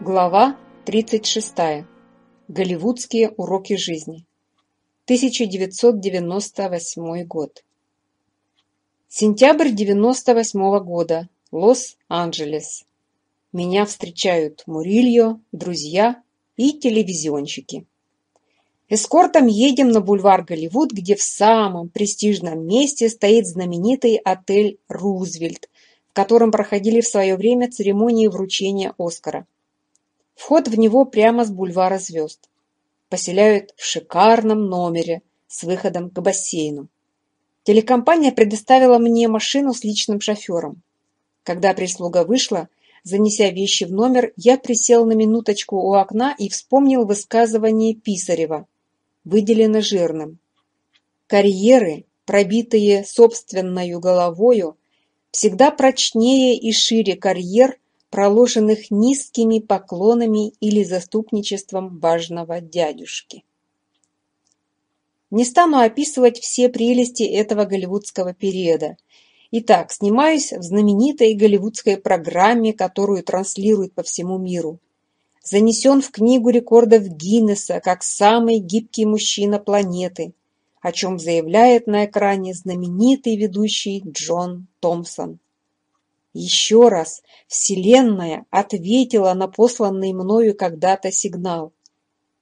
Глава 36. Голливудские уроки жизни. 1998 год. Сентябрь 98 года. Лос-Анджелес. Меня встречают Мурильо, друзья и телевизионщики. Эскортом едем на бульвар Голливуд, где в самом престижном месте стоит знаменитый отель «Рузвельт», в котором проходили в свое время церемонии вручения «Оскара». Вход в него прямо с бульвара звезд. Поселяют в шикарном номере с выходом к бассейну. Телекомпания предоставила мне машину с личным шофером. Когда прислуга вышла, занеся вещи в номер, я присел на минуточку у окна и вспомнил высказывание Писарева, выделено жирным. Карьеры, пробитые собственною головою, всегда прочнее и шире карьер – проложенных низкими поклонами или заступничеством важного дядюшки. Не стану описывать все прелести этого голливудского периода. Итак, снимаюсь в знаменитой голливудской программе, которую транслируют по всему миру. Занесен в книгу рекордов Гиннеса как самый гибкий мужчина планеты, о чем заявляет на экране знаменитый ведущий Джон Томпсон. Еще раз, Вселенная ответила на посланный мною когда-то сигнал.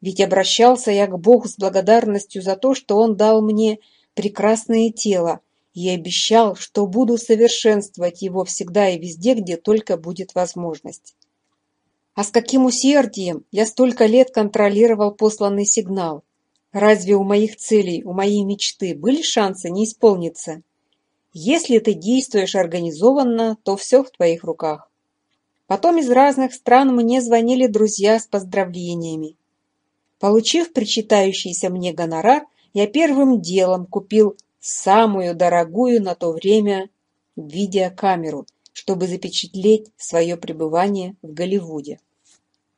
Ведь обращался я к Богу с благодарностью за то, что Он дал мне прекрасное тело и обещал, что буду совершенствовать его всегда и везде, где только будет возможность. А с каким усердием я столько лет контролировал посланный сигнал? Разве у моих целей, у моей мечты были шансы не исполниться? Если ты действуешь организованно, то все в твоих руках. Потом из разных стран мне звонили друзья с поздравлениями. Получив причитающийся мне гонорар, я первым делом купил самую дорогую на то время видеокамеру, чтобы запечатлеть свое пребывание в Голливуде.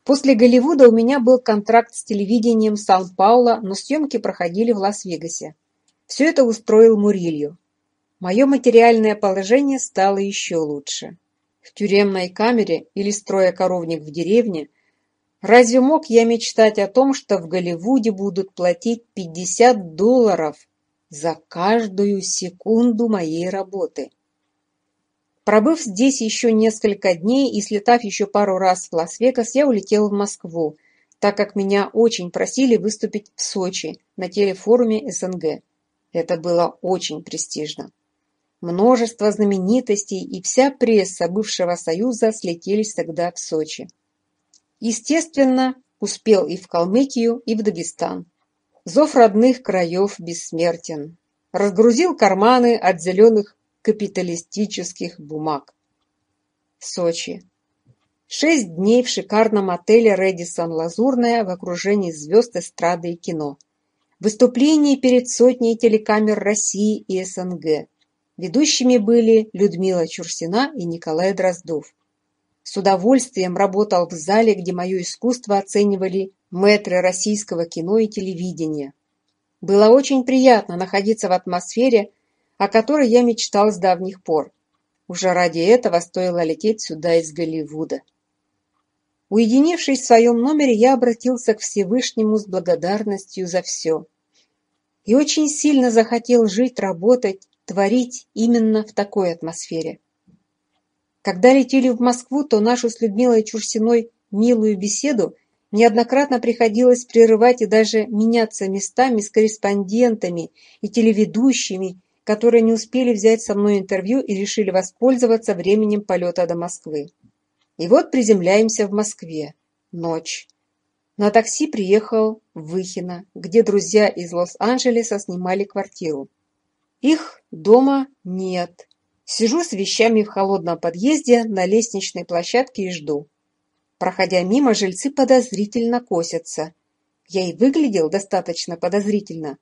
После Голливуда у меня был контракт с телевидением Сан-Пауло, но съемки проходили в Лас-Вегасе. Все это устроил Мурильо. Мое материальное положение стало еще лучше. В тюремной камере или строя коровник в деревне, разве мог я мечтать о том, что в Голливуде будут платить 50 долларов за каждую секунду моей работы? Пробыв здесь еще несколько дней и слетав еще пару раз в Лас-Вегас, я улетел в Москву, так как меня очень просили выступить в Сочи на телефоруме СНГ. Это было очень престижно. Множество знаменитостей и вся пресса бывшего союза слетелись тогда в Сочи. Естественно, успел и в Калмыкию, и в Дагестан. Зов родных краев бессмертен. Разгрузил карманы от зеленых капиталистических бумаг. Сочи. Шесть дней в шикарном отеле «Рэдисон Лазурная» в окружении звезд эстрады и кино. Выступление перед сотней телекамер России и СНГ. Ведущими были Людмила Чурсина и Николай Дроздов. С удовольствием работал в зале, где мое искусство оценивали мэтры российского кино и телевидения. Было очень приятно находиться в атмосфере, о которой я мечтал с давних пор. Уже ради этого стоило лететь сюда из Голливуда. Уединившись в своем номере, я обратился к Всевышнему с благодарностью за все. И очень сильно захотел жить, работать творить именно в такой атмосфере. Когда летели в Москву, то нашу с Людмилой Чурсиной милую беседу неоднократно приходилось прерывать и даже меняться местами с корреспондентами и телеведущими, которые не успели взять со мной интервью и решили воспользоваться временем полета до Москвы. И вот приземляемся в Москве. Ночь. На такси приехал в Выхино, где друзья из Лос-Анджелеса снимали квартиру. Их дома нет. Сижу с вещами в холодном подъезде на лестничной площадке и жду. Проходя мимо, жильцы подозрительно косятся. Я и выглядел достаточно подозрительно.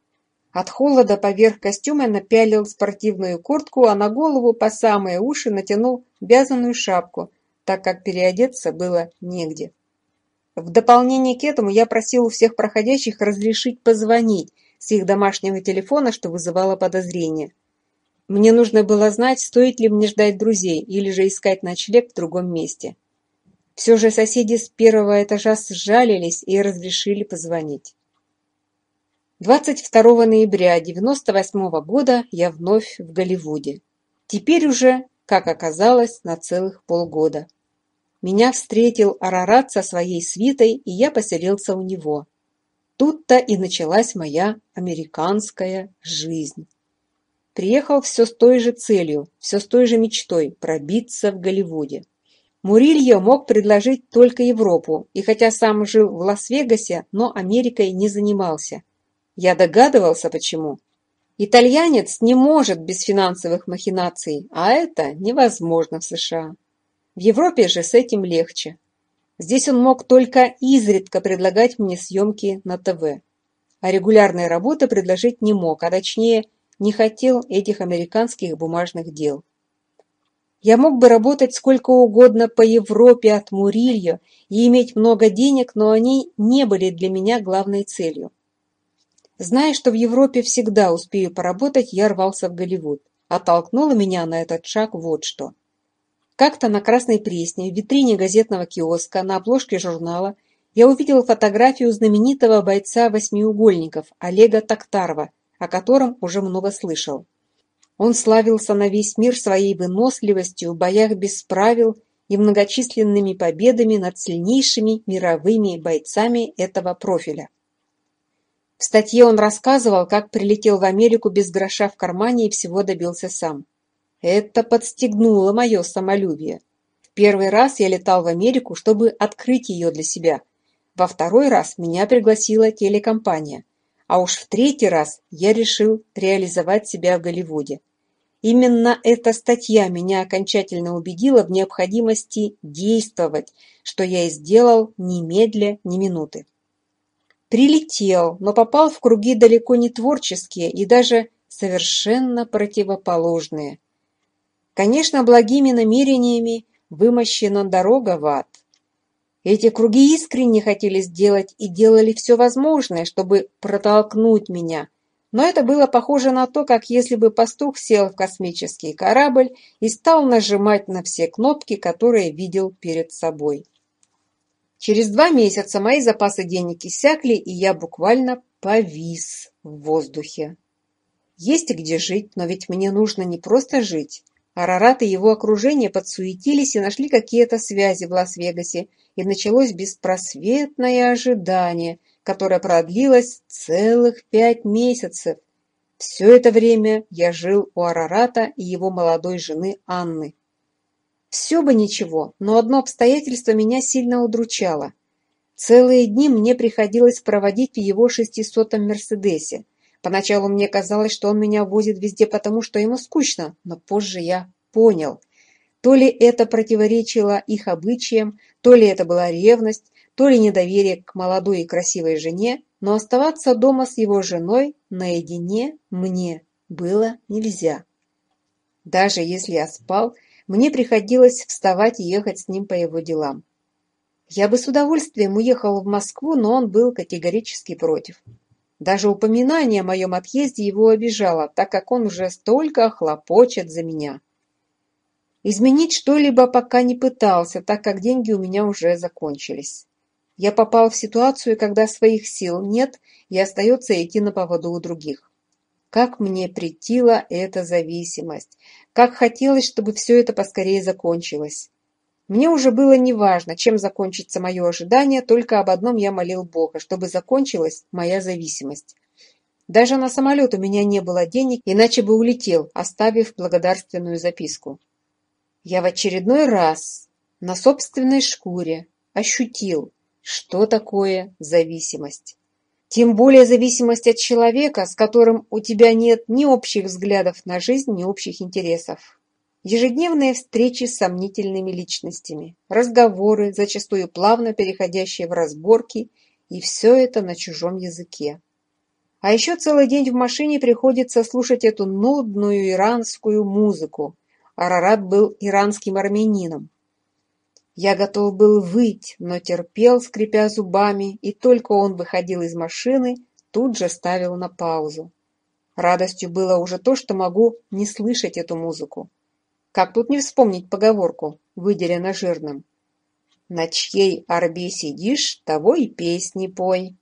От холода поверх костюма напялил спортивную куртку, а на голову по самые уши натянул вязаную шапку, так как переодеться было негде. В дополнение к этому я просил у всех проходящих разрешить позвонить, с их домашнего телефона, что вызывало подозрения. Мне нужно было знать, стоит ли мне ждать друзей или же искать ночлег в другом месте. Все же соседи с первого этажа сжалились и разрешили позвонить. 22 ноября 1998 года я вновь в Голливуде. Теперь уже, как оказалось, на целых полгода. Меня встретил Арарат со своей свитой, и я поселился у него. Тут-то и началась моя американская жизнь. Приехал все с той же целью, все с той же мечтой – пробиться в Голливуде. Мурилье мог предложить только Европу, и хотя сам жил в Лас-Вегасе, но Америкой не занимался. Я догадывался, почему. Итальянец не может без финансовых махинаций, а это невозможно в США. В Европе же с этим легче. Здесь он мог только изредка предлагать мне съемки на ТВ, а регулярной работы предложить не мог, а точнее не хотел этих американских бумажных дел. Я мог бы работать сколько угодно по Европе от Мурильо и иметь много денег, но они не были для меня главной целью. Зная, что в Европе всегда успею поработать, я рвался в Голливуд. Оттолкнуло меня на этот шаг вот что – как-то на Красной Пресне, в витрине газетного киоска, на обложке журнала, я увидел фотографию знаменитого бойца восьмиугольников Олега Токтарова, о котором уже много слышал. Он славился на весь мир своей выносливостью в боях без правил и многочисленными победами над сильнейшими мировыми бойцами этого профиля. В статье он рассказывал, как прилетел в Америку без гроша в кармане и всего добился сам. Это подстегнуло мое самолюбие. В первый раз я летал в Америку, чтобы открыть ее для себя. Во второй раз меня пригласила телекомпания. А уж в третий раз я решил реализовать себя в Голливуде. Именно эта статья меня окончательно убедила в необходимости действовать, что я и сделал ни медля, ни минуты. Прилетел, но попал в круги далеко не творческие и даже совершенно противоположные. Конечно, благими намерениями вымощена дорога в ад. Эти круги искренне хотели сделать и делали все возможное, чтобы протолкнуть меня. Но это было похоже на то, как если бы пастух сел в космический корабль и стал нажимать на все кнопки, которые видел перед собой. Через два месяца мои запасы денег иссякли, и я буквально повис в воздухе. Есть где жить, но ведь мне нужно не просто жить, Арарат и его окружение подсуетились и нашли какие-то связи в Лас-Вегасе, и началось беспросветное ожидание, которое продлилось целых пять месяцев. Все это время я жил у Арарата и его молодой жены Анны. Все бы ничего, но одно обстоятельство меня сильно удручало. Целые дни мне приходилось проводить в его шестисотом Мерседесе – Поначалу мне казалось, что он меня возит везде потому, что ему скучно, но позже я понял. То ли это противоречило их обычаям, то ли это была ревность, то ли недоверие к молодой и красивой жене, но оставаться дома с его женой наедине мне было нельзя. Даже если я спал, мне приходилось вставать и ехать с ним по его делам. Я бы с удовольствием уехал в Москву, но он был категорически против. Даже упоминание о моем отъезде его обижало, так как он уже столько хлопочет за меня. Изменить что-либо пока не пытался, так как деньги у меня уже закончились. Я попал в ситуацию, когда своих сил нет и остается идти на поводу у других. Как мне претила эта зависимость! Как хотелось, чтобы все это поскорее закончилось! Мне уже было неважно, чем закончится мое ожидание, только об одном я молил Бога, чтобы закончилась моя зависимость. Даже на самолет у меня не было денег, иначе бы улетел, оставив благодарственную записку. Я в очередной раз на собственной шкуре ощутил, что такое зависимость. Тем более зависимость от человека, с которым у тебя нет ни общих взглядов на жизнь, ни общих интересов. Ежедневные встречи с сомнительными личностями, разговоры, зачастую плавно переходящие в разборки, и все это на чужом языке. А еще целый день в машине приходится слушать эту нудную иранскую музыку. Арарат был иранским армянином. Я готов был выть, но терпел, скрипя зубами, и только он выходил из машины, тут же ставил на паузу. Радостью было уже то, что могу не слышать эту музыку. Как тут не вспомнить поговорку, выделена жирным? На чьей орбе сидишь, того и песни пой.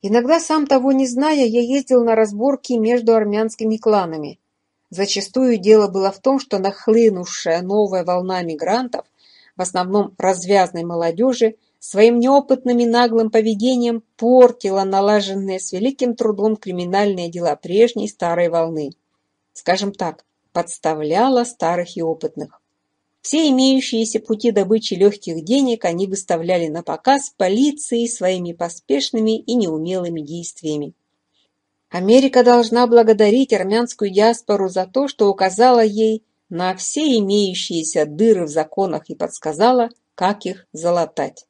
Иногда, сам того не зная, я ездил на разборки между армянскими кланами. Зачастую дело было в том, что нахлынувшая новая волна мигрантов, в основном развязной молодежи, своим неопытным и наглым поведением портила налаженные с великим трудом криминальные дела прежней старой волны. Скажем так, подставляла старых и опытных. Все имеющиеся пути добычи легких денег они выставляли на показ полиции своими поспешными и неумелыми действиями. Америка должна благодарить армянскую диаспору за то, что указала ей на все имеющиеся дыры в законах и подсказала, как их залатать.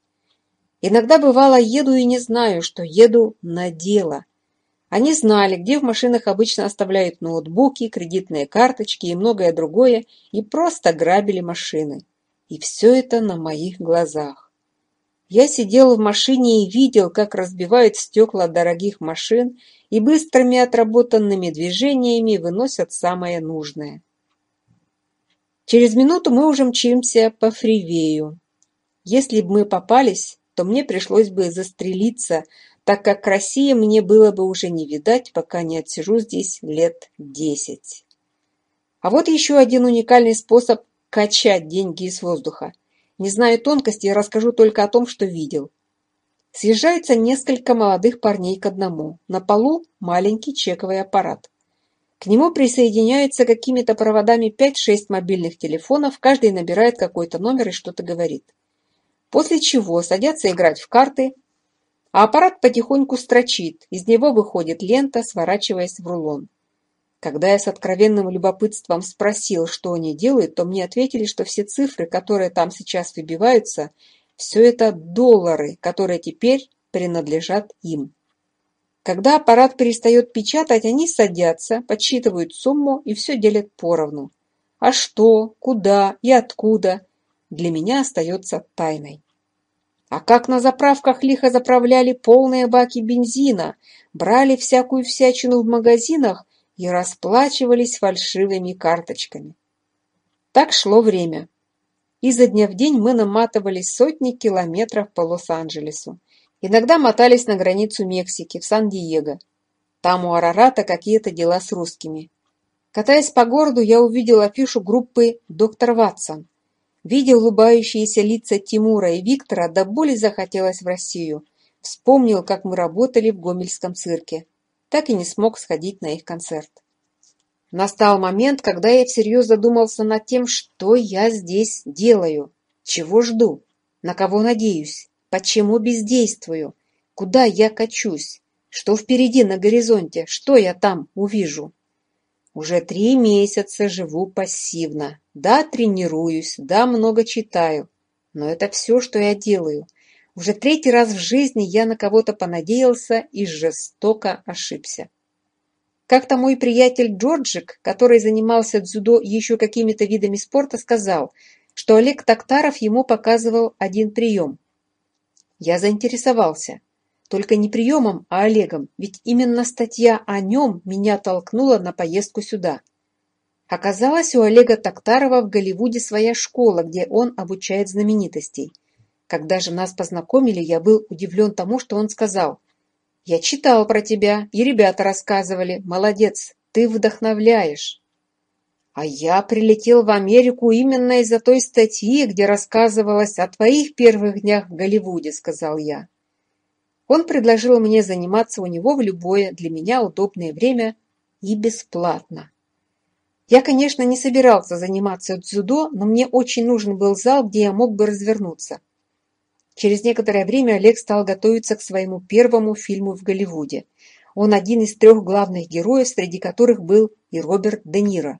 Иногда бывало еду и не знаю, что еду на дело, они знали, где в машинах обычно оставляют ноутбуки, кредитные карточки и многое другое, и просто грабили машины. И все это на моих глазах. Я сидел в машине и видел, как разбивают стекла дорогих машин и быстрыми отработанными движениями выносят самое нужное. Через минуту мы уже мчимся по фривею. Если бы мы попались, то мне пришлось бы застрелиться так как России мне было бы уже не видать, пока не отсижу здесь лет десять. А вот еще один уникальный способ качать деньги из воздуха. Не знаю тонкостей, расскажу только о том, что видел. Съезжаются несколько молодых парней к одному. На полу маленький чековый аппарат. К нему присоединяются какими-то проводами 5-6 мобильных телефонов, каждый набирает какой-то номер и что-то говорит. После чего садятся играть в карты – аппарат потихоньку строчит, из него выходит лента, сворачиваясь в рулон. Когда я с откровенным любопытством спросил, что они делают, то мне ответили, что все цифры, которые там сейчас выбиваются, все это доллары, которые теперь принадлежат им. Когда аппарат перестает печатать, они садятся, подсчитывают сумму и все делят поровну. А что, куда и откуда для меня остается тайной. А как на заправках лихо заправляли полные баки бензина, брали всякую всячину в магазинах и расплачивались фальшивыми карточками. Так шло время. И за дня в день мы наматывали сотни километров по Лос-Анджелесу. Иногда мотались на границу Мексики, в Сан-Диего. Там у Арарата какие-то дела с русскими. Катаясь по городу, я увидел афишу группы «Доктор Ватсон». Видя улыбающиеся лица Тимура и Виктора, до боли захотелось в Россию. Вспомнил, как мы работали в Гомельском цирке. Так и не смог сходить на их концерт. Настал момент, когда я всерьез задумался над тем, что я здесь делаю, чего жду, на кого надеюсь, почему бездействую, куда я качусь, что впереди на горизонте, что я там увижу. Уже три месяца живу пассивно. Да, тренируюсь, да, много читаю. Но это все, что я делаю. Уже третий раз в жизни я на кого-то понадеялся и жестоко ошибся. Как-то мой приятель Джорджик, который занимался дзюдо еще какими-то видами спорта, сказал, что Олег Токтаров ему показывал один прием. Я заинтересовался. Только не приемом, а Олегом, ведь именно статья о нем меня толкнула на поездку сюда. Оказалось, у Олега Токтарова в Голливуде своя школа, где он обучает знаменитостей. Когда же нас познакомили, я был удивлен тому, что он сказал. «Я читал про тебя, и ребята рассказывали. Молодец, ты вдохновляешь». А я прилетел в Америку именно из-за той статьи, где рассказывалось о твоих первых днях в Голливуде, сказал я. Он предложил мне заниматься у него в любое для меня удобное время и бесплатно. Я, конечно, не собирался заниматься дзюдо, но мне очень нужен был зал, где я мог бы развернуться. Через некоторое время Олег стал готовиться к своему первому фильму в Голливуде. Он один из трех главных героев, среди которых был и Роберт Де Ниро.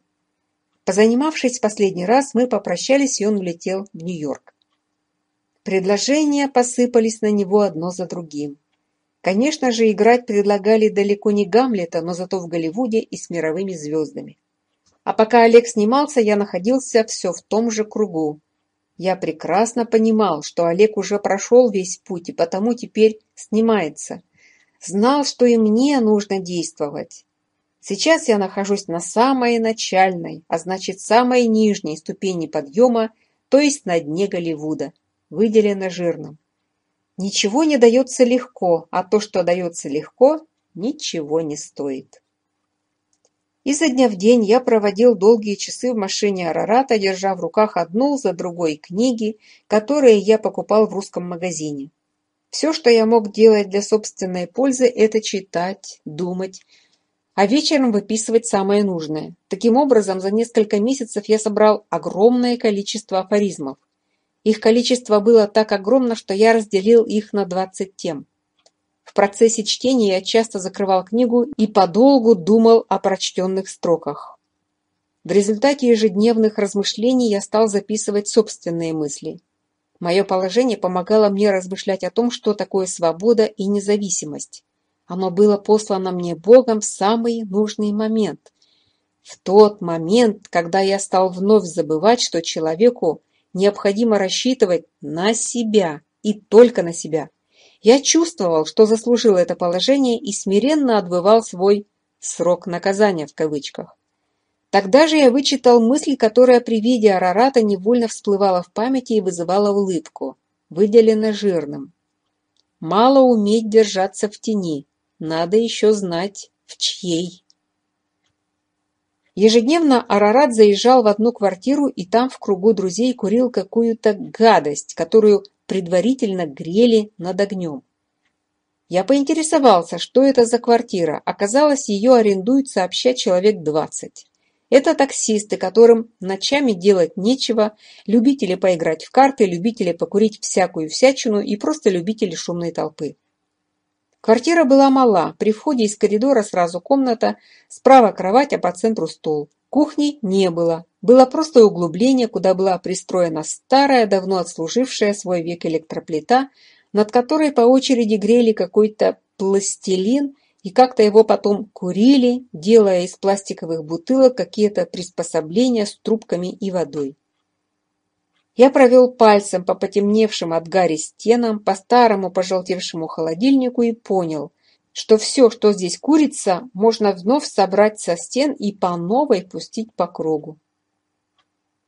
Позанимавшись последний раз, мы попрощались, и он улетел в Нью-Йорк. Предложения посыпались на него одно за другим. Конечно же, играть предлагали далеко не Гамлета, но зато в Голливуде и с мировыми звездами. А пока Олег снимался, я находился все в том же кругу. Я прекрасно понимал, что Олег уже прошел весь путь и потому теперь снимается. Знал, что и мне нужно действовать. Сейчас я нахожусь на самой начальной, а значит самой нижней ступени подъема, то есть на дне Голливуда выделено жирным. Ничего не дается легко, а то, что дается легко, ничего не стоит. И за дня в день я проводил долгие часы в машине Арарата, держа в руках одну за другой книги, которые я покупал в русском магазине. Все, что я мог делать для собственной пользы, это читать, думать, а вечером выписывать самое нужное. Таким образом, за несколько месяцев я собрал огромное количество афоризмов. Их количество было так огромно, что я разделил их на двадцать тем. В процессе чтения я часто закрывал книгу и подолгу думал о прочтенных строках. В результате ежедневных размышлений я стал записывать собственные мысли. Мое положение помогало мне размышлять о том, что такое свобода и независимость. Оно было послано мне Богом в самый нужный момент. В тот момент, когда я стал вновь забывать, что человеку необходимо рассчитывать на себя и только на себя. Я чувствовал, что заслужил это положение и смиренно отбывал свой «срок наказания» в кавычках. Тогда же я вычитал мысль, которая при виде Арарата невольно всплывала в памяти и вызывала улыбку, выделена жирным. Мало уметь держаться в тени, надо еще знать, в чьей Ежедневно Арарат заезжал в одну квартиру и там в кругу друзей курил какую-то гадость, которую предварительно грели над огнем. Я поинтересовался, что это за квартира. Оказалось, ее арендует сообща человек 20. Это таксисты, которым ночами делать нечего, любители поиграть в карты, любители покурить всякую всячину и просто любители шумной толпы. Квартира была мала. При входе из коридора сразу комната, справа кровать, а по центру стол. Кухни не было. Было просто углубление, куда была пристроена старая, давно отслужившая свой век электроплита, над которой по очереди грели какой-то пластилин и как-то его потом курили, делая из пластиковых бутылок какие-то приспособления с трубками и водой. Я провел пальцем по потемневшим от гари стенам, по старому пожелтевшему холодильнику и понял, что все, что здесь курится, можно вновь собрать со стен и по новой пустить по кругу.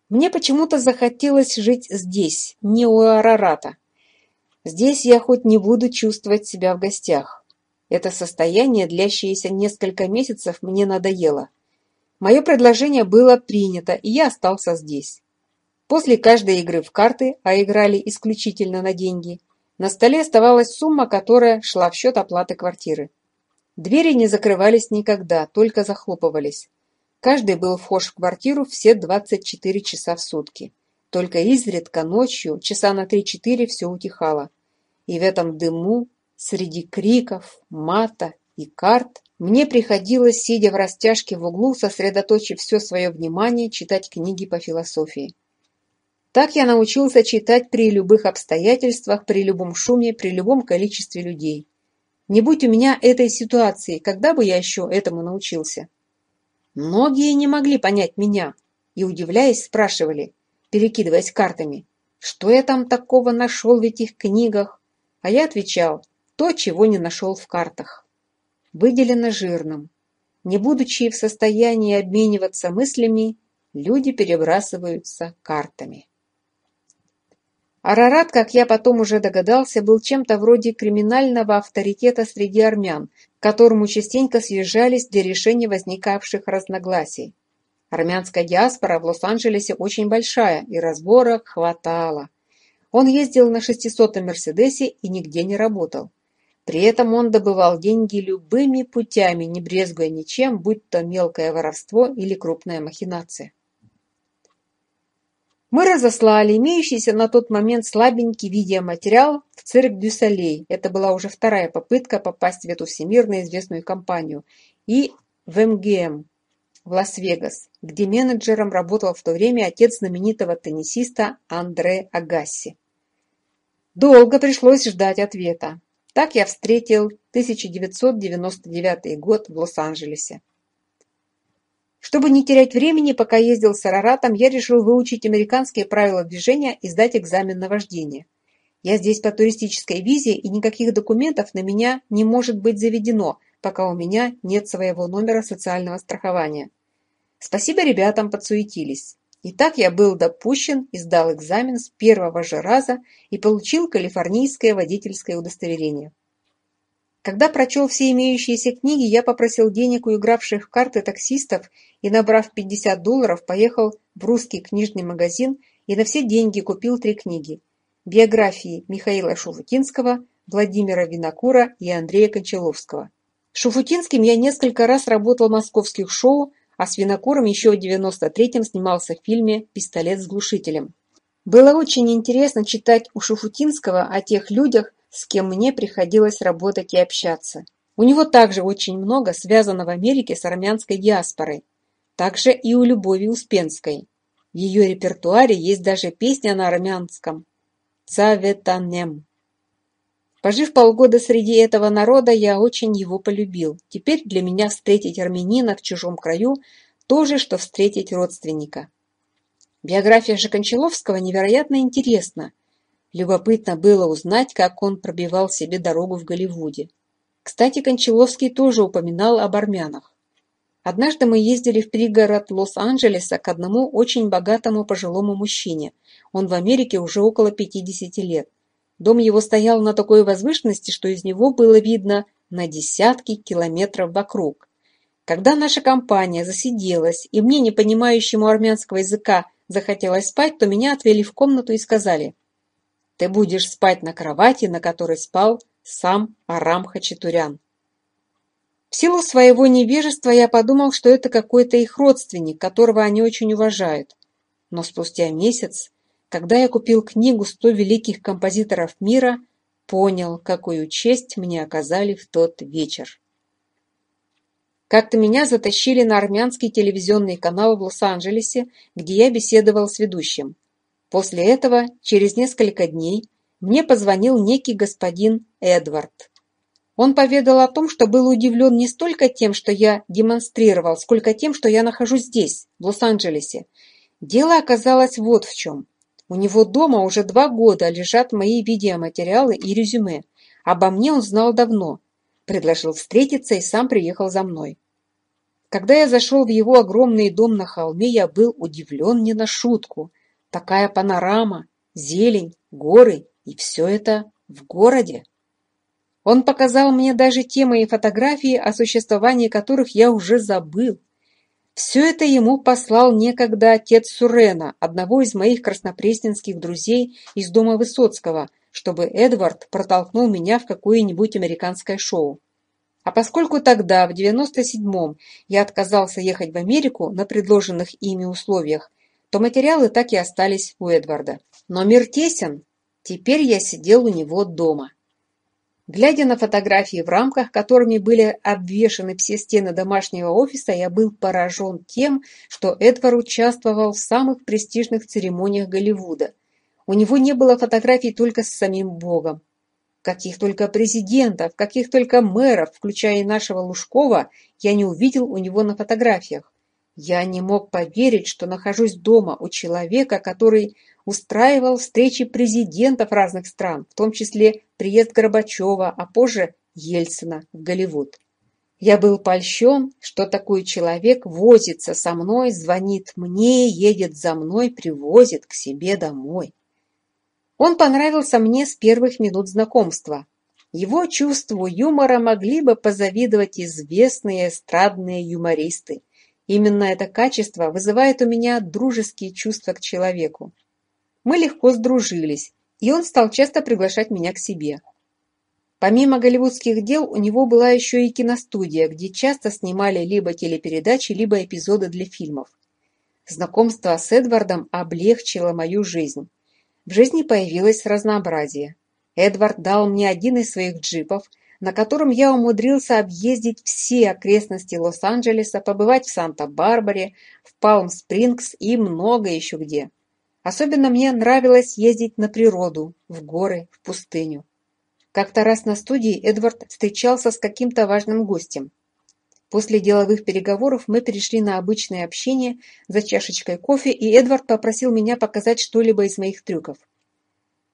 Мне почему-то захотелось жить здесь, не у Арарата. Здесь я хоть не буду чувствовать себя в гостях. Это состояние, длящееся несколько месяцев, мне надоело. Мое предложение было принято, и я остался здесь. После каждой игры в карты, а играли исключительно на деньги, на столе оставалась сумма, которая шла в счет оплаты квартиры. Двери не закрывались никогда, только захлопывались. Каждый был вхож в квартиру все 24 часа в сутки. Только изредка ночью, часа на 3-4, все утихало. И в этом дыму, среди криков, мата и карт, мне приходилось, сидя в растяжке в углу, сосредоточив все свое внимание, читать книги по философии. Так я научился читать при любых обстоятельствах, при любом шуме, при любом количестве людей. Не будь у меня этой ситуации, когда бы я еще этому научился? Многие не могли понять меня и, удивляясь, спрашивали, перекидываясь картами, что я там такого нашел в этих книгах? А я отвечал, то, чего не нашел в картах. Выделено жирным. Не будучи в состоянии обмениваться мыслями, люди перебрасываются картами. Арарат, как я потом уже догадался, был чем-то вроде криминального авторитета среди армян, к которому частенько съезжались для решения возникавших разногласий. Армянская диаспора в Лос-Анджелесе очень большая, и разборок хватало. Он ездил на 600-м Мерседесе и нигде не работал. При этом он добывал деньги любыми путями, не брезгуя ничем, будь то мелкое воровство или крупная махинация. Мы разослали имеющийся на тот момент слабенький видеоматериал в Cirque du Soleil. Это была уже вторая попытка попасть в эту всемирно известную компанию. И в MGM в Лас-Вегас, где менеджером работал в то время отец знаменитого теннисиста Андре Агасси. Долго пришлось ждать ответа. Так я встретил 1999 год в Лос-Анджелесе. Чтобы не терять времени, пока ездил с Араратом, я решил выучить американские правила движения и сдать экзамен на вождение. Я здесь по туристической визе, и никаких документов на меня не может быть заведено, пока у меня нет своего номера социального страхования. Спасибо ребятам, подсуетились. Итак, я был допущен и сдал экзамен с первого же раза и получил калифорнийское водительское удостоверение. Когда прочел все имеющиеся книги, я попросил денег у игравших в карты таксистов и, набрав 50 долларов, поехал в русский книжный магазин и на все деньги купил три книги. Биографии Михаила Шуфутинского, Владимира Винокура и Андрея Кончаловского. С Шуфутинским я несколько раз работал в московских шоу, а с Винокуром еще в 93-м снимался в фильме «Пистолет с глушителем». Было очень интересно читать у Шуфутинского о тех людях, с кем мне приходилось работать и общаться. У него также очень много связано в Америке с армянской диаспорой, также и у Любови Успенской. В ее репертуаре есть даже песня на армянском «Цаветанем». Пожив полгода среди этого народа, я очень его полюбил. Теперь для меня встретить армянина в чужом краю – то же, что встретить родственника. Биография Жекончаловского невероятно интересна – Любопытно было узнать, как он пробивал себе дорогу в Голливуде. Кстати, Кончаловский тоже упоминал об армянах. Однажды мы ездили в пригород Лос-Анджелеса к одному очень богатому пожилому мужчине. Он в Америке уже около 50 лет. Дом его стоял на такой возвышенности, что из него было видно на десятки километров вокруг. Когда наша компания засиделась, и мне, не понимающему армянского языка, захотелось спать, то меня отвели в комнату и сказали – ты будешь спать на кровати, на которой спал сам Арам Хачатурян. В силу своего невежества я подумал, что это какой-то их родственник, которого они очень уважают. Но спустя месяц, когда я купил книгу «Сто великих композиторов мира», понял, какую честь мне оказали в тот вечер. Как-то меня затащили на армянский телевизионный канал в Лос-Анджелесе, где я беседовал с ведущим – После этого, через несколько дней, мне позвонил некий господин Эдвард. Он поведал о том, что был удивлен не столько тем, что я демонстрировал, сколько тем, что я нахожусь здесь, в Лос-Анджелесе. Дело оказалось вот в чем. У него дома уже два года лежат мои видеоматериалы и резюме. Обо мне он знал давно. Предложил встретиться и сам приехал за мной. Когда я зашел в его огромный дом на холме, я был удивлен не на шутку – Такая панорама, зелень, горы и все это в городе. Он показал мне даже те мои фотографии, о существовании которых я уже забыл. Все это ему послал некогда отец Сурена, одного из моих краснопресненских друзей из дома Высоцкого, чтобы Эдвард протолкнул меня в какое-нибудь американское шоу. А поскольку тогда, в 97-м, я отказался ехать в Америку на предложенных ими условиях, то материалы так и остались у Эдварда. Но мир тесен. Теперь я сидел у него дома. Глядя на фотографии, в рамках которыми были обвешаны все стены домашнего офиса, я был поражен тем, что Эдвард участвовал в самых престижных церемониях Голливуда. У него не было фотографий только с самим Богом. Каких только президентов, каких только мэров, включая и нашего Лужкова, я не увидел у него на фотографиях. Я не мог поверить, что нахожусь дома у человека, который устраивал встречи президентов разных стран, в том числе приезд Горбачева, а позже Ельцина в Голливуд. Я был польщен, что такой человек возится со мной, звонит мне, едет за мной, привозит к себе домой. Он понравился мне с первых минут знакомства. Его чувству юмора могли бы позавидовать известные эстрадные юмористы. Именно это качество вызывает у меня дружеские чувства к человеку. Мы легко сдружились, и он стал часто приглашать меня к себе. Помимо голливудских дел, у него была еще и киностудия, где часто снимали либо телепередачи, либо эпизоды для фильмов. Знакомство с Эдвардом облегчило мою жизнь. В жизни появилось разнообразие. Эдвард дал мне один из своих джипов, на котором я умудрился объездить все окрестности Лос-Анджелеса, побывать в Санта-Барбаре, в Палм-Спрингс и много еще где. Особенно мне нравилось ездить на природу, в горы, в пустыню. Как-то раз на студии Эдвард встречался с каким-то важным гостем. После деловых переговоров мы перешли на обычное общение за чашечкой кофе, и Эдвард попросил меня показать что-либо из моих трюков.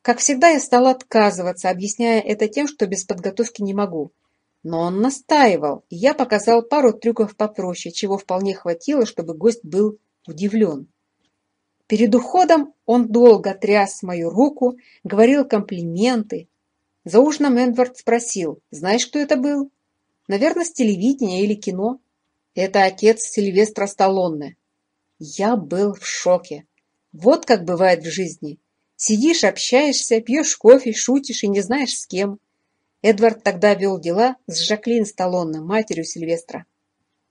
Как всегда, я стала отказываться, объясняя это тем, что без подготовки не могу. Но он настаивал, и я показал пару трюков попроще, чего вполне хватило, чтобы гость был удивлен. Перед уходом он долго тряс мою руку, говорил комплименты. За ужином Эдвард спросил, знаешь, кто это был? Наверное, с телевидения или кино. Это отец Сильвестра Сталлоне. Я был в шоке. Вот как бывает в жизни. Сидишь, общаешься, пьешь кофе, шутишь и не знаешь с кем. Эдвард тогда вел дела с Жаклин Сталлоне, матерью Сильвестра.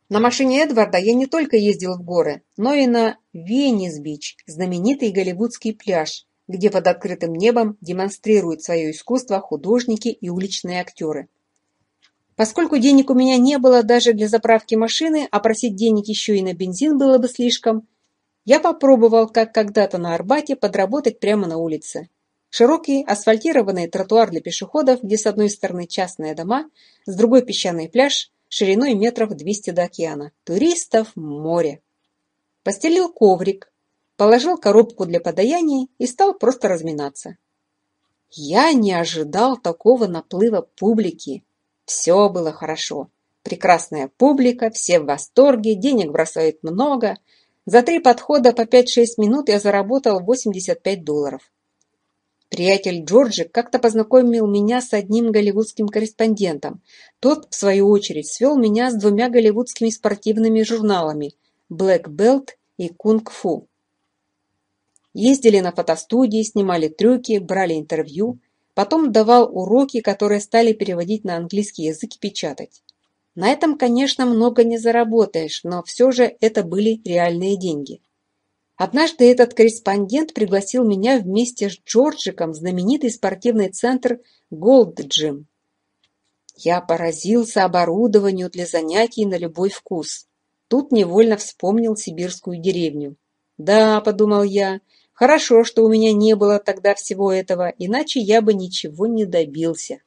На машине Эдварда я не только ездил в горы, но и на Венес-Бич, знаменитый голливудский пляж, где под открытым небом демонстрируют свое искусство художники и уличные актеры. Поскольку денег у меня не было даже для заправки машины, а просить денег еще и на бензин было бы слишком, я попробовал, как когда-то на Арбате, подработать прямо на улице. Широкий асфальтированный тротуар для пешеходов, где с одной стороны частные дома, с другой песчаный пляж, шириной метров 200 до океана. Туристов море. Постелил коврик, положил коробку для подаяний и стал просто разминаться. Я не ожидал такого наплыва публики. Все было хорошо. Прекрасная публика, все в восторге, денег бросают много – за три подхода по пять-шесть минут я заработал 85 долларов. Приятель Джорджик как-то познакомил меня с одним голливудским корреспондентом. Тот, в свою очередь, свел меня с двумя голливудскими спортивными журналами «Блэк Белт» и «Кунг Фу». Ездили на фотостудии, снимали трюки, брали интервью. Потом давал уроки, которые стали переводить на английский язык и печатать. На этом, конечно, много не заработаешь, но все же это были реальные деньги. Однажды этот корреспондент пригласил меня вместе с Джорджиком в знаменитый спортивный центр «Голд Джим». Я поразился оборудованию для занятий на любой вкус. Тут невольно вспомнил сибирскую деревню. «Да», — подумал я, — «хорошо, что у меня не было тогда всего этого, иначе я бы ничего не добился».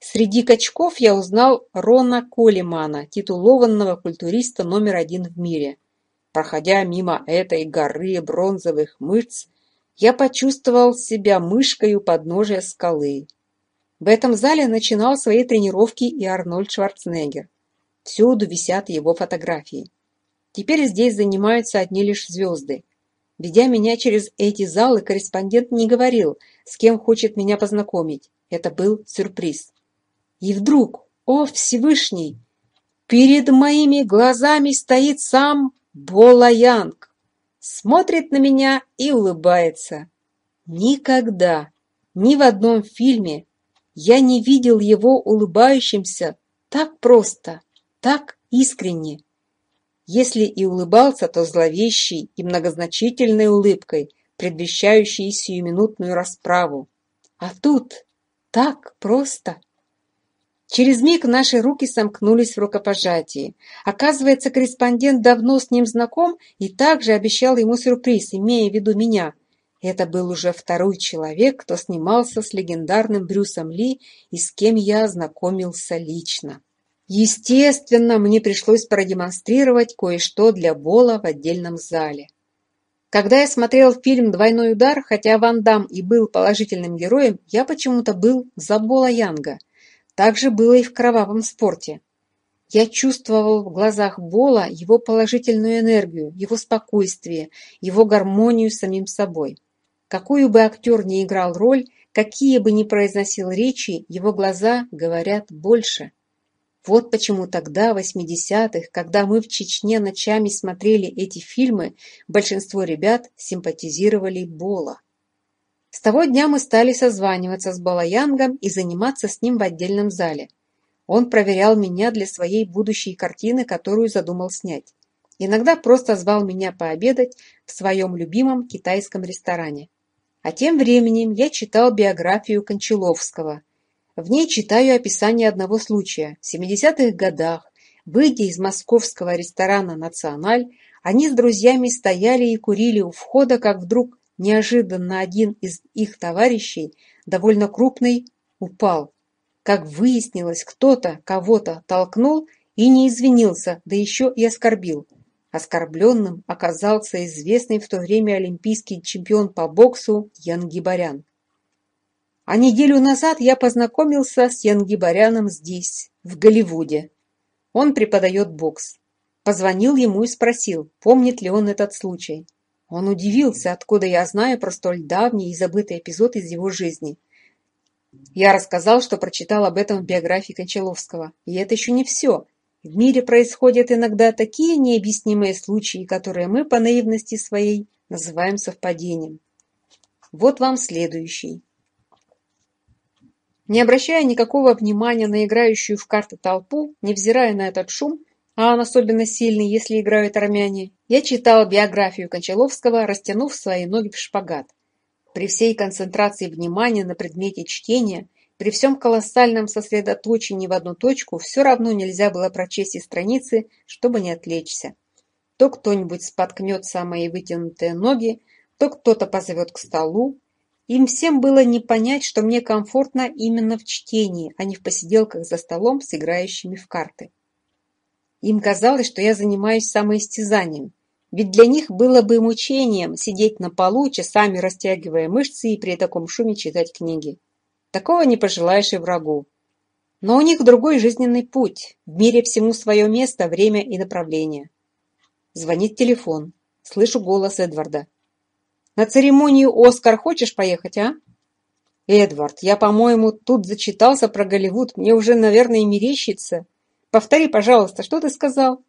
Среди качков я узнал Рона Колемана, титулованного культуриста номер один в мире. Проходя мимо этой горы бронзовых мышц, я почувствовал себя мышкой у подножия скалы. В этом зале начинал свои тренировки и Арнольд Шварценеггер. Всюду висят его фотографии. Теперь здесь занимаются одни лишь звезды. Ведя меня через эти залы, корреспондент не говорил, с кем хочет меня познакомить. Это был сюрприз. И вдруг, о Всевышний, перед моими глазами стоит сам Болаянг, смотрит на меня и улыбается. Никогда, ни в одном фильме я не видел его улыбающимся так просто, так искренне. Если и улыбался, то зловещей и многозначительной улыбкой, предвещающей сиюминутную расправу. А тут так просто. Через миг наши руки сомкнулись в рукопожатии. Оказывается, корреспондент давно с ним знаком и также обещал ему сюрприз, имея в виду меня. Это был уже второй человек, кто снимался с легендарным Брюсом Ли и с кем я ознакомился лично. Естественно, мне пришлось продемонстрировать кое-что для Бола в отдельном зале. Когда я смотрел фильм «Двойной удар», хотя Ван Дам и был положительным героем, я почему-то был за Бола Янга – также было и в кровавом спорте. Я чувствовал в глазах Бола его положительную энергию, его спокойствие, его гармонию с самим собой. Какую бы актер ни играл роль, какие бы ни произносил речи, его глаза говорят больше. Вот почему тогда, в 80-х, когда мы в Чечне ночами смотрели эти фильмы, большинство ребят симпатизировали Бола. С того дня мы стали созваниваться с Балаянгом и заниматься с ним в отдельном зале. Он проверял меня для своей будущей картины, которую задумал снять. Иногда просто звал меня пообедать в своем любимом китайском ресторане. А тем временем я читал биографию Кончаловского. В ней читаю описание одного случая. В 70-х годах, выйдя из московского ресторана «Националь», они с друзьями стояли и курили у входа, как вдруг Неожиданно один из их товарищей, довольно крупный, упал. Как выяснилось, кто-то кого-то толкнул и не извинился, да еще и оскорбил. Оскорбленным оказался известный в то время олимпийский чемпион по боксу Ян Гибарян. А неделю назад я познакомился с Ян Гибаряном здесь, в Голливуде. Он преподает бокс. Позвонил ему и спросил, помнит ли он этот случай. Он удивился, откуда я знаю про столь давний и забытый эпизод из его жизни. Я рассказал, что прочитал об этом в биографии Кончаловского. И это еще не все. В мире происходят иногда такие необъяснимые случаи, которые мы по наивности своей называем совпадением. Вот вам следующий. Не обращая никакого внимания на играющую в карты толпу, невзирая на этот шум, а он особенно сильный, если играют армяне, я читала биографию Кончаловского, растянув свои ноги в шпагат. При всей концентрации внимания на предмете чтения, при всем колоссальном сосредоточении в одну точку, все равно нельзя было прочесть и страницы, чтобы не отвлечься. То кто-нибудь споткнет самые вытянутые ноги, то кто-то позовет к столу. Им всем было не понять, что мне комфортно именно в чтении, а не в посиделках за столом с играющими в карты. Им казалось, что я занимаюсь самоистязанием, ведь для них было бы мучением сидеть на полу, часами растягивая мышцы и при таком шуме читать книги. Такого не пожелаешь и врагу. Но у них другой жизненный путь. В мире всему свое место, время и направление. Звонит телефон. Слышу голос Эдварда. «На церемонию, Оскар, хочешь поехать, а?» «Эдвард, я, по-моему, тут зачитался про Голливуд. Мне уже, наверное, мерещится. Повтори, пожалуйста, что ты сказал?»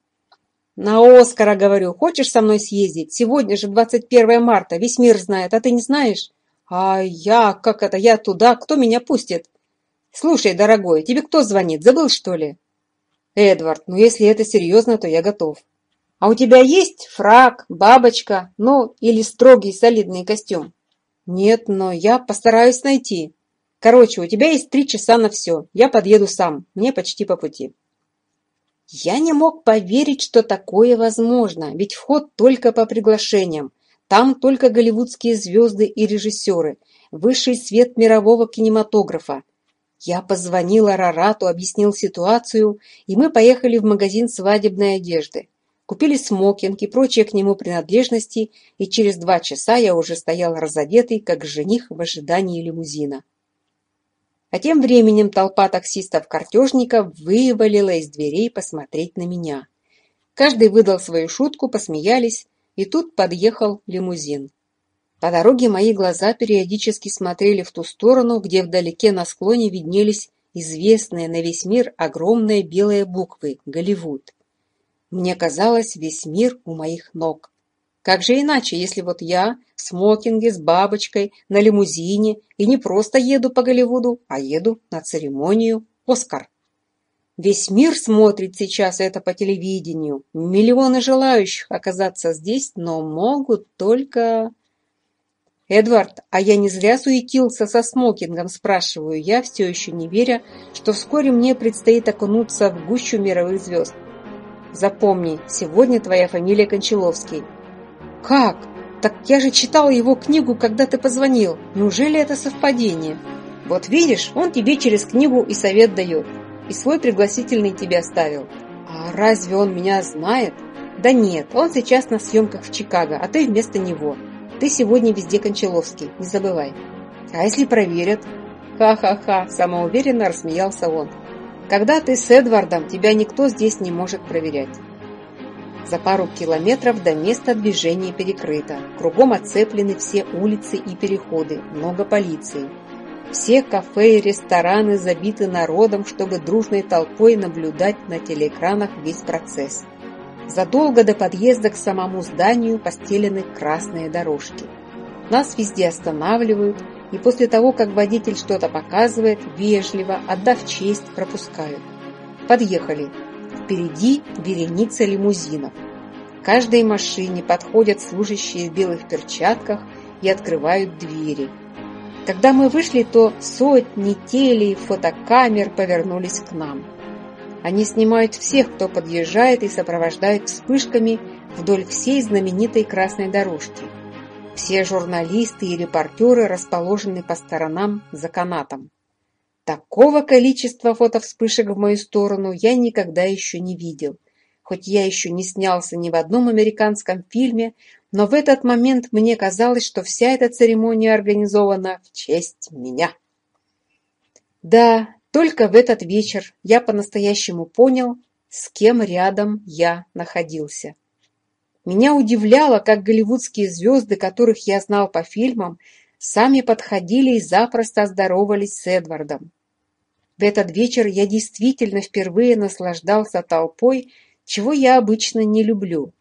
На Оскара говорю, хочешь со мной съездить? Сегодня же 21 марта, весь мир знает, а ты не знаешь? А я, как это, я туда, кто меня пустит? Слушай, дорогой, тебе кто звонит, забыл что ли? Эдвард, ну если это серьезно, то я готов. А у тебя есть фраг, бабочка, ну или строгий солидный костюм? Нет, но я постараюсь найти. Короче, у тебя есть три часа на все. Я подъеду сам. Мне почти по пути. Я не мог поверить, что такое возможно, ведь вход только по приглашениям. Там только голливудские звезды и режиссеры, высший свет мирового кинематографа. Я позвонил Арарату, объяснил ситуацию, и мы поехали в магазин свадебной одежды. Купили смокинг и прочие к нему принадлежности, и через два часа я уже стоял разодетый, как жених в ожидании лимузина. А Тем временем толпа таксистов-картежников вывалила из дверей посмотреть на меня. Каждый выдал свою шутку, посмеялись, и тут подъехал лимузин. По дороге мои глаза периодически смотрели в ту сторону, где вдалеке на склоне виднелись известные на весь мир огромные белые буквы «Голливуд». Мне казалось, весь мир у моих ног. Как же иначе, если вот я в смокинге с бабочкой на лимузине и не просто еду по Голливуду, а еду на церемонию «Оскар». Весь мир смотрит сейчас это по телевидению. Миллионы желающих оказаться здесь, но могут только... «Эдвард, а я не зря суетился со смокингом?» – спрашиваю я, все еще не веря, что вскоре мне предстоит окунуться в гущу мировых звезд. «Запомни, сегодня твоя фамилия Кончаловский. «Как? Так я же читал его книгу, когда ты позвонил. Неужели это совпадение?» «Вот видишь, он тебе через книгу и совет дает. И свой пригласительный тебе оставил». «А разве он меня знает?» «Да нет, он сейчас на съемках в Чикаго, а ты вместо него. Ты сегодня везде Кончаловский, не забывай». «А если проверят?» «Ха-ха-ха!» – самоуверенно рассмеялся он. «Когда ты с Эдвардом, тебя никто здесь не может проверять». За пару километров до места движения перекрыто. Кругом оцеплены все улицы и переходы, много полиции. Все кафе и рестораны забиты народом, чтобы дружной толпой наблюдать на телеэкранах весь процесс. Задолго до подъезда к самому зданию постелены красные дорожки. Нас везде останавливают, и после того, как водитель что-то показывает, вежливо, отдав честь, пропускают. Подъехали. Впереди вереница лимузинов – каждой машине подходят служащие в белых перчатках и открывают двери. Когда мы вышли, то сотни теле и фотокамер повернулись к нам. Они снимают всех, кто подъезжает, и сопровождают вспышками вдоль всей знаменитой красной дорожки. Все журналисты и репортеры расположены по сторонам за канатом. Такого количества фотовспышек в мою сторону я никогда еще не видел – хоть я еще не снялся ни в одном американском фильме, но в этот момент мне казалось, что вся эта церемония организована в честь меня. Да, только в этот вечер я по-настоящему понял, с кем рядом я находился. Меня удивляло, как голливудские звезды, которых я знал по фильмам, сами подходили и запросто здоровались с Эдвардом. В этот вечер я действительно впервые наслаждался толпой чего я обычно не люблю.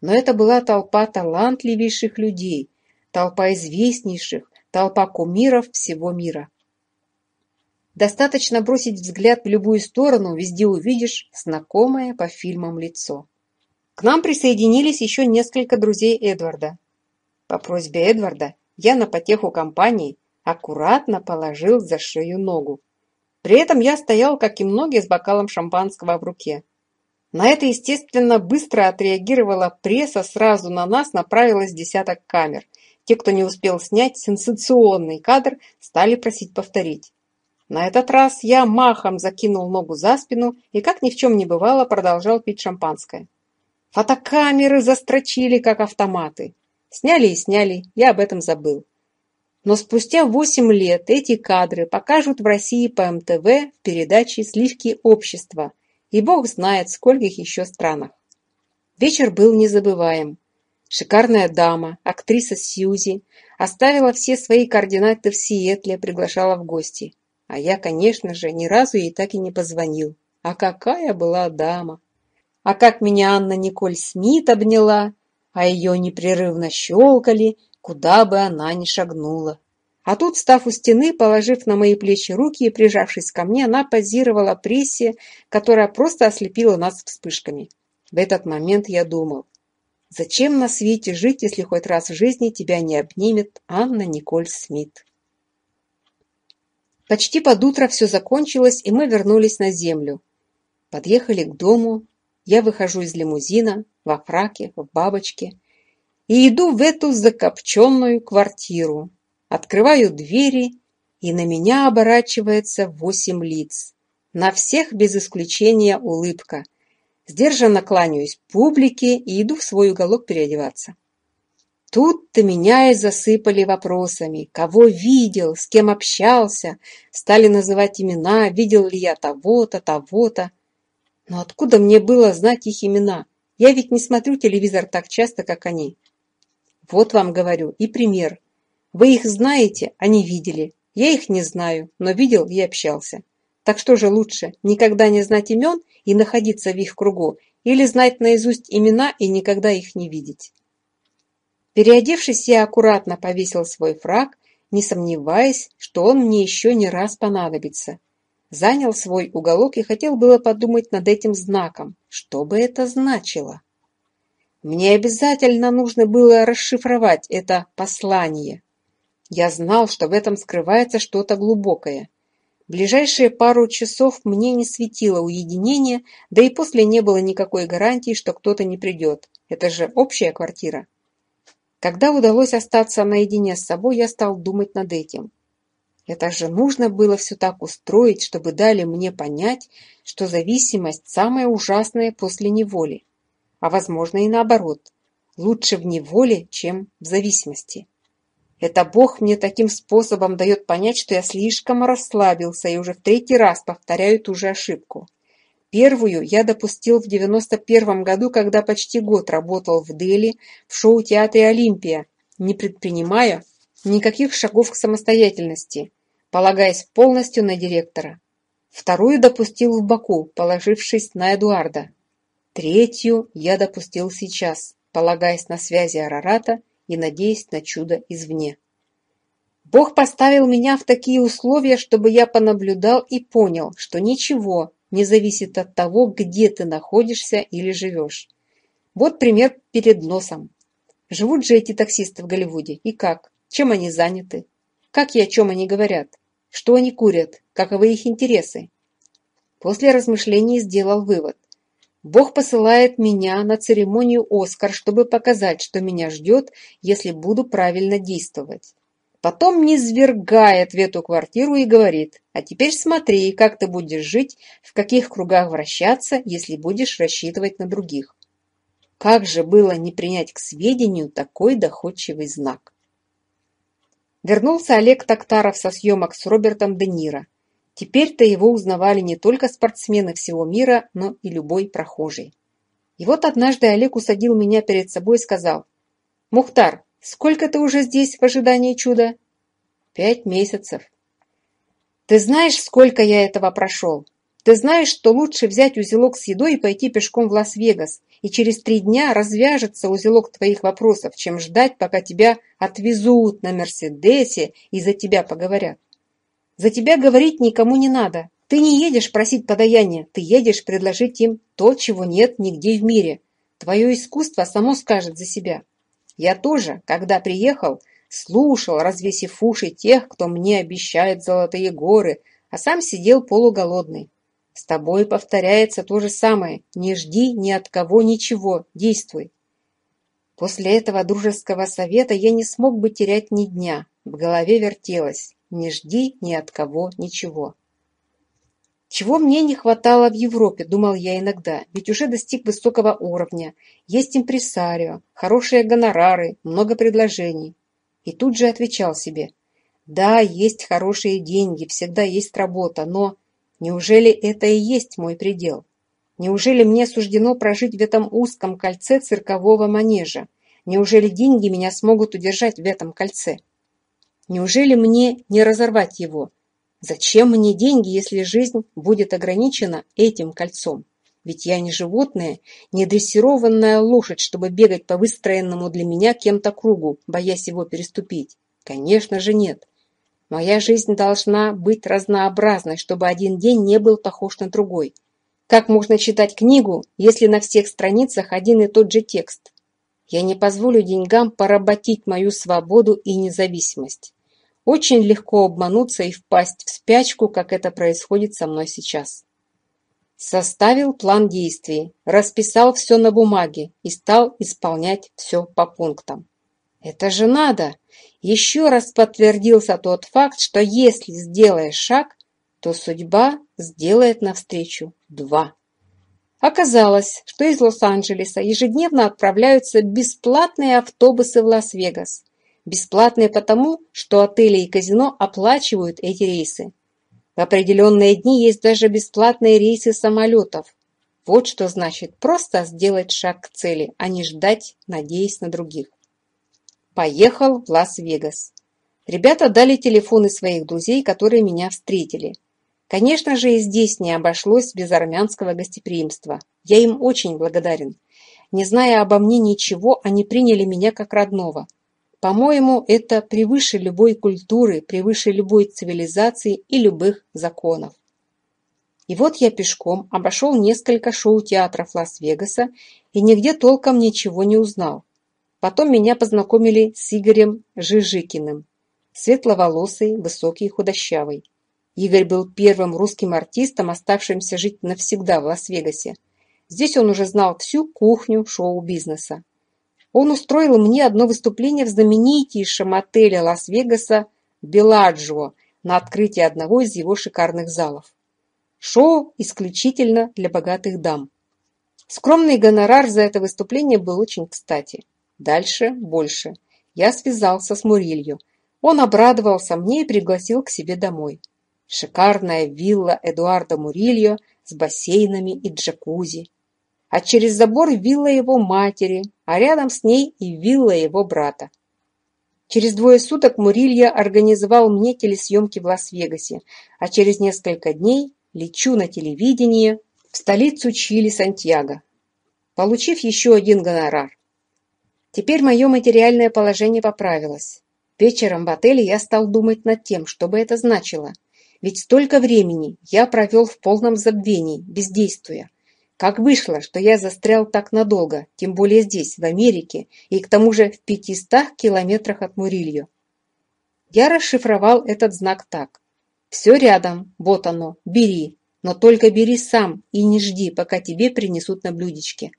Но это была толпа талантливейших людей, толпа известнейших, толпа кумиров всего мира. Достаточно бросить взгляд в любую сторону, везде увидишь знакомое по фильмам лицо. К нам присоединились еще несколько друзей Эдварда. По просьбе Эдварда я на потеху компании аккуратно положил за шею ногу. При этом я стоял, как и многие, с бокалом шампанского в руке. На это, естественно, быстро отреагировала пресса, сразу на нас направилось десяток камер. Те, кто не успел снять сенсационный кадр, стали просить повторить. На этот раз я махом закинул ногу за спину и, как ни в чем не бывало, продолжал пить шампанское. Фотокамеры застрочили, как автоматы. Сняли и сняли, я об этом забыл. Но спустя восемь лет эти кадры покажут в России по МТВ в передаче «Сливки общества», и Бог знает, скольких еще странах. Вечер был незабываем. Шикарная дама, актриса Сьюзи, оставила все свои координаты в Сиэтле, приглашала в гости. А я, конечно же, ни разу ей так и не позвонил. А какая была дама! А как меня Анна Николь Смит обняла, а ее непрерывно щелкали, куда бы она ни шагнула. А тут, став у стены, положив на мои плечи руки и прижавшись ко мне, она позировала прессе, которая просто ослепила нас вспышками. В этот момент я думал, зачем на свете жить, если хоть раз в жизни тебя не обнимет Анна Николь Смит? Почти под утро все закончилось, и мы вернулись на землю. Подъехали к дому, я выхожу из лимузина, во фраке, в бабочке, и иду в эту закопченную квартиру, Открываю двери, и на меня оборачивается восемь лиц. На всех без исключения улыбка. Сдержанно кланяюсь публике и иду в свой уголок переодеваться. Тут-то меня и засыпали вопросами. Кого видел, с кем общался, стали называть имена, видел ли я того-то, того-то. Но откуда мне было знать их имена? Я ведь не смотрю телевизор так часто, как они. Вот вам говорю и пример. Вы их знаете, они видели. Я их не знаю, но видел и общался. Так что же лучше, никогда не знать имен и находиться в их кругу, или знать наизусть имена и никогда их не видеть? Переодевшись, я аккуратно повесил свой фраг, не сомневаясь, что он мне еще не раз понадобится. Занял свой уголок и хотел было подумать над этим знаком. Что бы это значило? Мне обязательно нужно было расшифровать это послание. Я знал, что в этом скрывается что-то глубокое. Ближайшие пару часов мне не светило уединение, да и после не было никакой гарантии, что кто-то не придет. Это же общая квартира. Когда удалось остаться наедине с собой, я стал думать над этим. Это же нужно было все так устроить, чтобы дали мне понять, что зависимость самая ужасная после неволи. А возможно и наоборот. Лучше в неволе, чем в зависимости. Это Бог мне таким способом дает понять, что я слишком расслабился и уже в третий раз повторяю ту же ошибку. Первую я допустил в 91 году, когда почти год работал в Дели в шоу-театре «Олимпия», не предпринимая никаких шагов к самостоятельности, полагаясь полностью на директора. Вторую допустил в Баку, положившись на Эдуарда. Третью я допустил сейчас, полагаясь на связи Арарата и надеясь на чудо извне. Бог поставил меня в такие условия, чтобы я понаблюдал и понял, что ничего не зависит от того, где ты находишься или живешь. Вот пример перед носом. Живут же эти таксисты в Голливуде. И как? Чем они заняты? Как и о чем они говорят? Что они курят? Каковы их интересы? После размышлений сделал вывод. Бог посылает меня на церемонию «Оскар», чтобы показать, что меня ждет, если буду правильно действовать. Потом низвергает в эту квартиру и говорит, а теперь смотри, как ты будешь жить, в каких кругах вращаться, если будешь рассчитывать на других. Как же было не принять к сведению такой доходчивый знак? Вернулся Олег Токтаров со съемок с Робертом Де Ниро. Теперь-то его узнавали не только спортсмены всего мира, но и любой прохожий. И вот однажды Олег усадил меня перед собой и сказал, «Мухтар, сколько ты уже здесь в ожидании чуда?» «Пять месяцев». «Ты знаешь, сколько я этого прошел? Ты знаешь, что лучше взять узелок с едой и пойти пешком в Лас-Вегас, и через три дня развяжется узелок твоих вопросов, чем ждать, пока тебя отвезут на Мерседесе и за тебя поговорят?» За тебя говорить никому не надо. Ты не едешь просить подаяния, ты едешь предложить им то, чего нет нигде в мире. Твое искусство само скажет за себя. Я тоже, когда приехал, слушал, развесив уши тех, кто мне обещает золотые горы, а сам сидел полуголодный. С тобой повторяется то же самое. Не жди ни от кого ничего, действуй. После этого дружеского совета я не смог бы терять ни дня. В голове вертелось не жди ни от кого ничего. Чего мне не хватало в Европе, думал я иногда, ведь уже достиг высокого уровня, есть импресарио, хорошие гонорары, много предложений. И тут же отвечал себе, да, есть хорошие деньги, всегда есть работа, но неужели это и есть мой предел? Неужели мне суждено прожить в этом узком кольце циркового манежа? Неужели деньги меня смогут удержать в этом кольце? Неужели мне не разорвать его? Зачем мне деньги, если жизнь будет ограничена этим кольцом? Ведь я не животное, не дрессированная лошадь, чтобы бегать по выстроенному для меня кем-то кругу, боясь его переступить. Конечно же нет. Моя жизнь должна быть разнообразной, чтобы один день не был похож на другой. Как можно читать книгу, если на всех страницах один и тот же текст? Я не позволю деньгам поработить мою свободу и независимость. Очень легко обмануться и впасть в спячку, как это происходит со мной сейчас. Составил план действий, расписал все на бумаге и стал исполнять все по пунктам. Это же надо! Еще раз подтвердился тот факт, что если сделаешь шаг, то судьба сделает навстречу два. Оказалось, что из Лос-Анджелеса ежедневно отправляются бесплатные автобусы в Лас-Вегас – бесплатные потому, что отели и казино оплачивают эти рейсы. В определенные дни есть даже бесплатные рейсы самолетов. Вот что значит просто сделать шаг к цели, а не ждать, надеясь на других. Поехал в Лас-Вегас. Ребята дали телефоны своих друзей, которые меня встретили. Конечно же, и здесь не обошлось без армянского гостеприимства. Я им очень благодарен. Не зная обо мне ничего, они приняли меня как родного. По-моему, это превыше любой культуры, превыше любой цивилизации и любых законов. И вот я пешком обошел несколько шоу-театров Лас-Вегаса и нигде толком ничего не узнал. Потом меня познакомили с Игорем Жижикиным, светловолосый, высокий, худощавый. Игорь был первым русским артистом, оставшимся жить навсегда в Лас-Вегасе. Здесь он уже знал всю кухню шоу-бизнеса. Он устроил мне одно выступление в знаменитейшем отеле Лас-Вегаса «Беладжио» на открытии одного из его шикарных залов. Шоу исключительно для богатых дам. Скромный гонорар за это выступление был очень кстати. Дальше больше. Я связался с Мурилью. Он обрадовался мне и пригласил к себе домой. Шикарная вилла Эдуарда Мурильо с бассейнами и джакузи а через забор вилла его матери, а рядом с ней и вилла его брата. Через двое суток Мурилья организовал мне телесъемки в Лас-Вегасе, а через несколько дней лечу на телевидение в столицу Чили Сантьяго, получив еще один гонорар. Теперь мое материальное положение поправилось. Вечером в отеле я стал думать над тем, что бы это значило. Ведь столько времени я провел в полном забвении, бездействуя. Как вышло, что я застрял так надолго, тем более здесь, в Америке, и к тому же в пятистах километрах от Мурильо? Я расшифровал этот знак так. «Все рядом, вот оно, бери, но только бери сам и не жди, пока тебе принесут на блюдечке».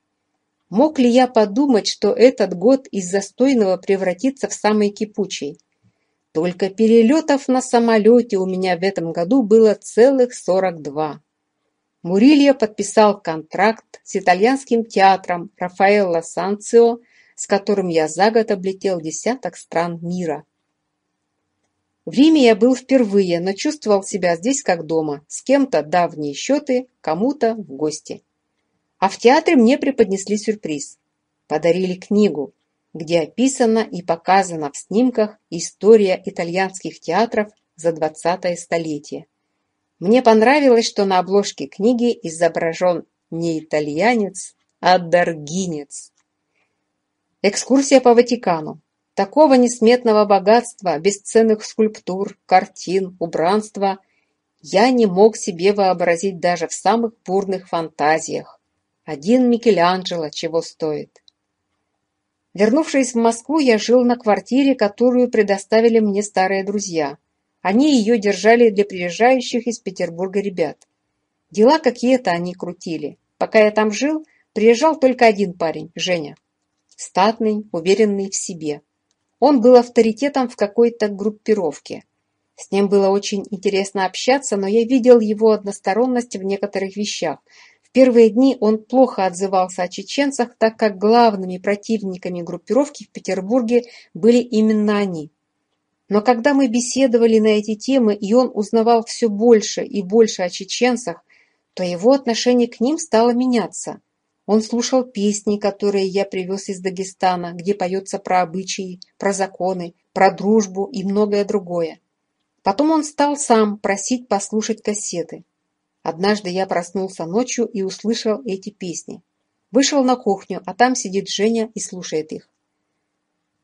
Мог ли я подумать, что этот год из застойного превратится в самый кипучий? Только перелетов на самолете у меня в этом году было целых 42. Мурильо подписал контракт с итальянским театром Рафаэлло Санцио, с которым я за год облетел десяток стран мира. В Риме я был впервые, но чувствовал себя здесь как дома, с кем-то давние счеты, кому-то в гости. А в театре мне преподнесли сюрприз. Подарили книгу, где описана и показана в снимках история итальянских театров за 20-е столетие. Мне понравилось, что на обложке книги изображен не итальянец, а даргинец. Экскурсия по Ватикану. Такого несметного богатства, бесценных скульптур, картин, убранства я не мог себе вообразить даже в самых бурных фантазиях. Один Микеланджело чего стоит. Вернувшись в Москву, я жил на квартире, которую предоставили мне старые друзья – они ее держали для приезжающих из Петербурга ребят. Дела какие-то они крутили. Пока я там жил, приезжал только один парень, Женя. Статный, уверенный в себе. Он был авторитетом в какой-то группировке. С ним было очень интересно общаться, но я видел его односторонность в некоторых вещах. В первые дни он плохо отзывался о чеченцах, так как главными противниками группировки в Петербурге были именно они. Но когда мы беседовали на эти темы, и он узнавал все больше и больше о чеченцах, то его отношение к ним стало меняться. Он слушал песни, которые я привез из Дагестана, где поется про обычаи, про законы, про дружбу и многое другое. Потом он стал сам просить послушать кассеты. Однажды я проснулся ночью и услышал эти песни. Вышел на кухню, а там сидит Женя и слушает их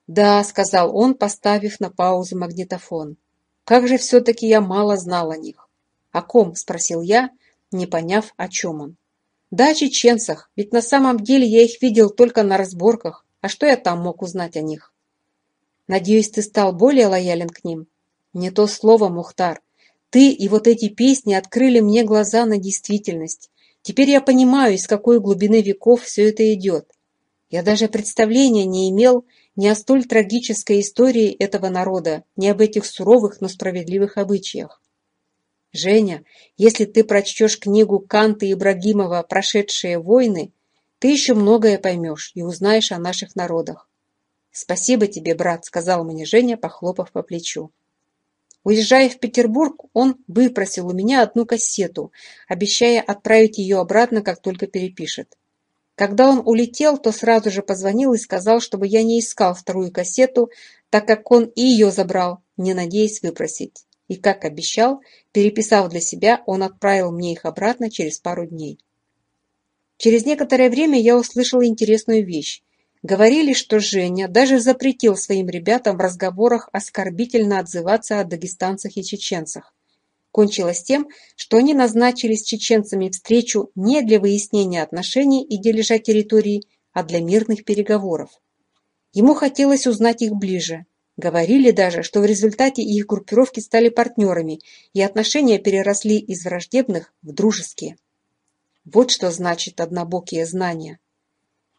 да сказал он поставив на паузу магнитофон. Как же все таки я мало знал о них. О ком? спросил я не поняв о чем он. Да о чеченцах. Ведь на самом деле я их видел только на разборках. А что я там мог узнать о них? Надеюсь ты стал более лоялен к ним? Не то слово мухтар. Ты и вот эти песни открыли мне глаза на действительность. Теперь я понимаю, из какой глубины веков все это идет. Я даже представления не имел, не о столь трагической истории этого народа, не об этих суровых, но справедливых обычаях. Женя, если ты прочтешь книгу Канта Ибрагимова «Прошедшие войны», ты еще многое поймешь и узнаешь о наших народах. «Спасибо тебе, брат», — сказал мне Женя, похлопав по плечу. Уезжая в Петербург, он выпросил у меня одну кассету, обещая отправить ее обратно, как только перепишет. Когда он улетел, то сразу же позвонил и сказал, чтобы я не искал вторую кассету, так как он и ее забрал, не надеясь выпросить. И, как обещал, переписав для себя, он отправил мне их обратно через пару дней. Через некоторое время я услышал интересную вещь. Говорили, что Женя даже запретил своим ребятам в разговорах оскорбительно отзываться о дагестанцах и чеченцах. Кончилось тем, что они назначили с чеченцами встречу не для выяснения отношений и дележа территории, а для мирных переговоров. Ему хотелось узнать их ближе. Говорили даже, что в результате их группировки стали партнерами, и отношения переросли из враждебных в дружеские. Вот что значит однобокие знания.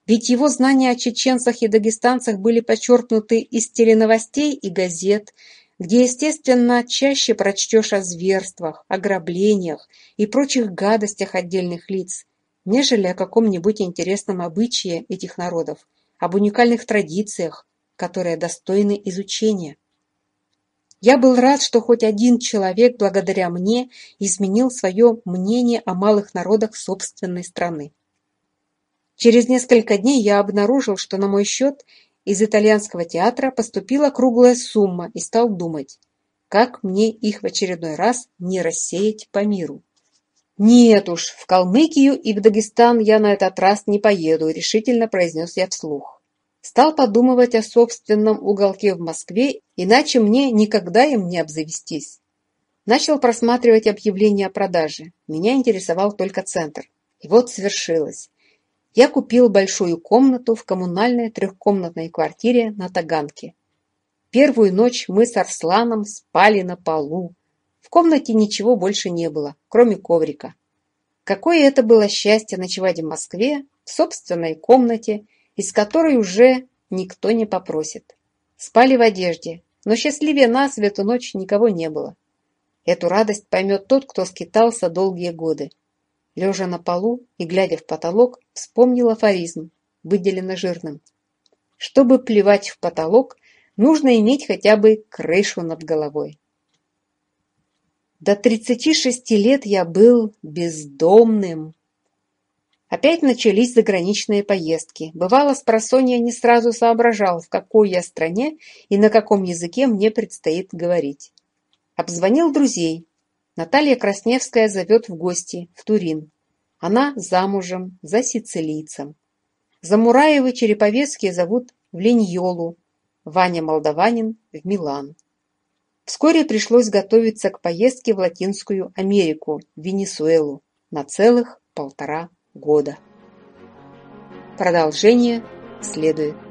Ведь его знания о чеченцах и дагестанцах были подчеркнуты из теленовостей и газет, где, естественно, чаще прочтешь о зверствах, ограблениях и прочих гадостях отдельных лиц, нежели о каком-нибудь интересном обычае этих народов, об уникальных традициях, которые достойны изучения. Я был рад, что хоть один человек благодаря мне изменил свое мнение о малых народах собственной страны. Через несколько дней я обнаружил, что на мой счет из итальянского театра поступила круглая сумма и стал думать, как мне их в очередной раз не рассеять по миру. «Нет уж, в Калмыкию и в Дагестан я на этот раз не поеду», решительно произнес я вслух. Стал подумывать о собственном уголке в Москве, иначе мне никогда им не обзавестись. Начал просматривать объявления о продаже. Меня интересовал только центр. И вот свершилось. Я купил большую комнату в коммунальной трехкомнатной квартире на Таганке. Первую ночь мы с Арсланом спали на полу. В комнате ничего больше не было, кроме коврика. Какое это было счастье ночевать в Москве в собственной комнате, из которой уже никто не попросит. Спали в одежде, но счастливее нас в эту ночь никого не было. Эту радость поймет тот, кто скитался долгие годы лежа на полу и глядя в потолок, вспомнил афоризм, выделенно жирным. Чтобы плевать в потолок, нужно иметь хотя бы крышу над головой. До 36 лет я был бездомным. Опять начались заграничные поездки. Бывало, с просонья не сразу соображал, в какой я стране и на каком языке мне предстоит говорить. Обзвонил друзей, Наталья Красневская зовет в гости, в Турин. Она замужем за сицилийцем. Замураевы Череповецкие зовут в Линьолу, Ваня Молдаванин в Милан. Вскоре пришлось готовиться к поездке в Латинскую Америку, в Венесуэлу, на целых полтора года. Продолжение следует.